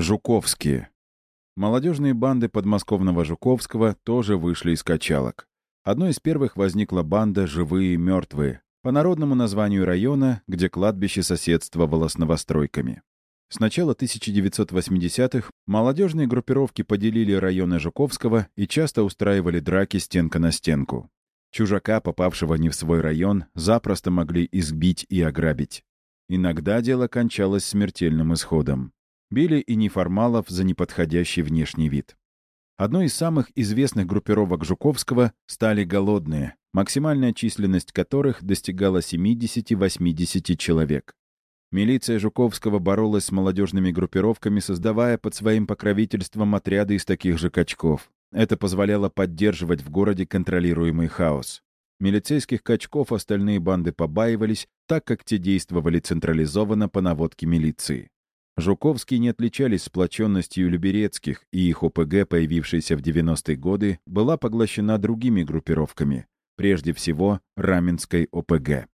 Жуковские. Молодежные банды подмосковного Жуковского тоже вышли из качалок. Одной из первых возникла банда «Живые и мертвые», по народному названию района, где кладбище соседствовало с новостройками. С начала 1980-х молодежные группировки поделили районы Жуковского и часто устраивали драки стенка на стенку. Чужака, попавшего не в свой район, запросто могли избить и ограбить. Иногда дело кончалось смертельным исходом. Били и неформалов за неподходящий внешний вид. Одной из самых известных группировок Жуковского стали «Голодные», максимальная численность которых достигала 70-80 человек. Милиция Жуковского боролась с молодежными группировками, создавая под своим покровительством отряды из таких же качков. Это позволяло поддерживать в городе контролируемый хаос. Милицейских качков остальные банды побаивались, так как те действовали централизованно по наводке милиции. Жуковские не отличались сплоченностью Люберецких, и их ОПГ, появившаяся в 90-е годы, была поглощена другими группировками, прежде всего Раменской ОПГ.